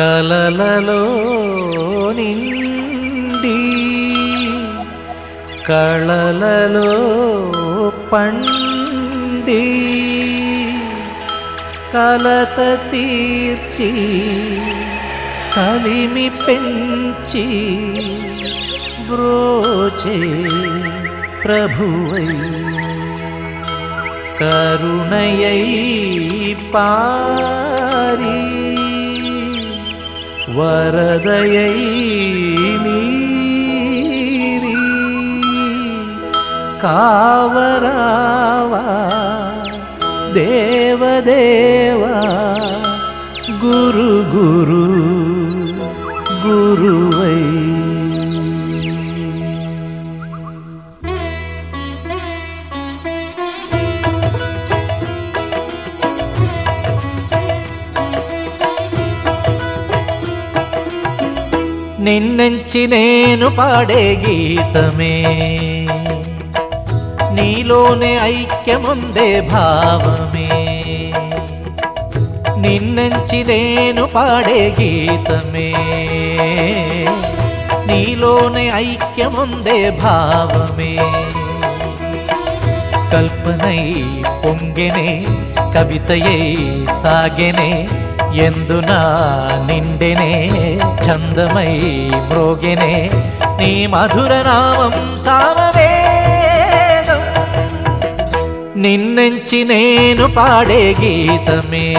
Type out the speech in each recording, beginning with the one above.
కలలలో నిండి కళలలో పండి కలత తీర్చి కలిమి పెంచి బ్రోచే ప్రభువై. కరుణయై పారీ వరదయై మీరి కావరావా దేవదేవా గురు గురు గురువై నిన్నెంచి నేను పాడే గీతమే. నీలోనే ఐక్యముందే భావమే. నిన్నెంచి నేను పాడే గీతమే. నీలోనే ఐక్యముందే భావమే. కల్పనై పొంగెనే కవితయై సాగెనే ఎందునా నిండెనే చందమై మ్రోగెనే నీ మధుర నామం సామవేదం. నిన్నెంచి నేను పాడే గీతమే.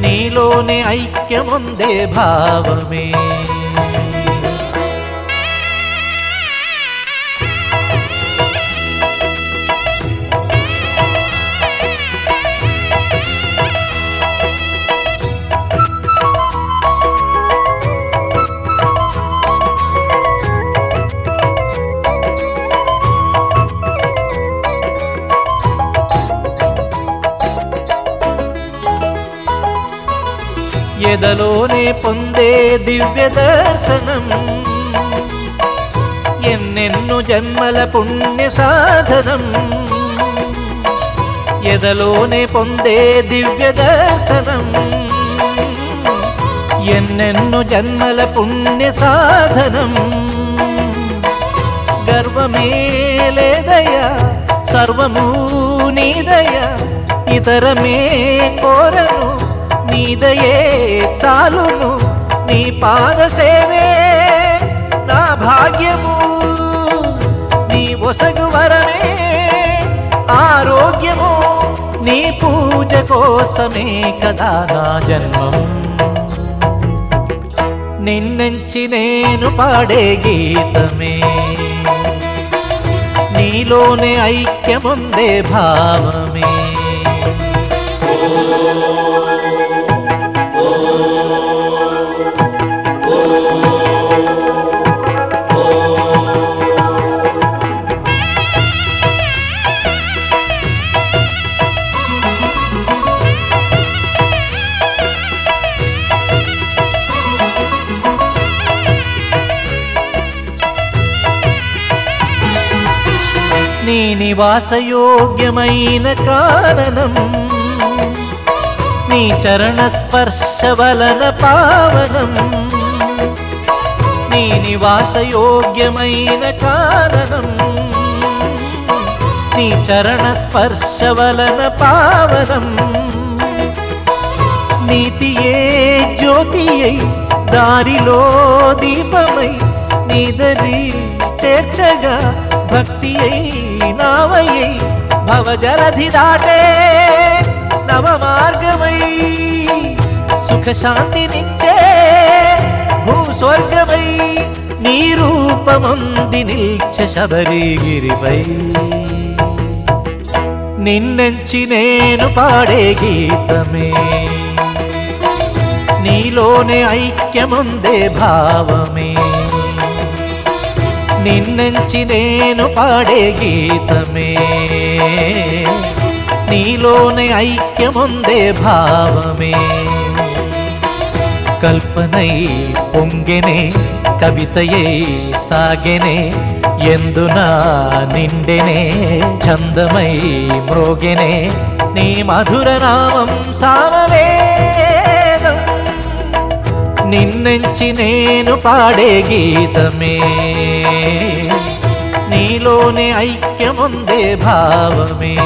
నీలోని ఐక్యముందే భావమే. ఎదలోనే పొందే దివ్య దర్శనం. ఎన్నెన్ను జన్మల పుణ్య సాధనం. ఎదలోనే పొందే దివ్య దర్శనం. ఎన్నెన్ను జన్మల పుణ్య సాధనం. గర్వమే లేదయ్యా సర్వము నీదయ్యా ఇతరమే కోరను. నీదయే చాలును నీ పాద సేవే నా భాగ్యము. నీ ఒసగు వరమే ఆరోగ్యము నీ పూజ కోసమే కదా నా జన్మం నిన్నెంచి నేను పాడే గీతమే. నీలోనే ఐక్యముందే భావమే. నీ నివాసయోగ్యమైన కారణం నీ చరణ స్పర్శ వలన పావనం. నీ నివాసయోగ్యమైన కారణం. నీ చరణ స్పర్శ వలన పావనం. నీతియే జ్యోతి అయి దారిలో దీపమై నీదరి చేర్చగా భక్తి అయి నావయ్యై భవజలధి దాటే. నవ మార్గమై సుఖ శాంతినిచ్చే భూ నీ రూపముంది నిల్చ శబరిగిరిపై. నిన్నెంచి నేను పాడే గీతమే. నీలోనే ఐక్యముందే భావమే. నిన్నెంచి నేను పాడే గీతమే. నీలోనే ఐక్యముందే భావమే. కల్పనై పొంగెనే కవితయై సాగెనే ఎందునా నిండెనే చందమై మ్రోగెనే నీ మధుర నామం సామవేదం. నిన్నెంచి నేను పాడే గీతమే. నీలోనే ఐక్యముందే భావమే.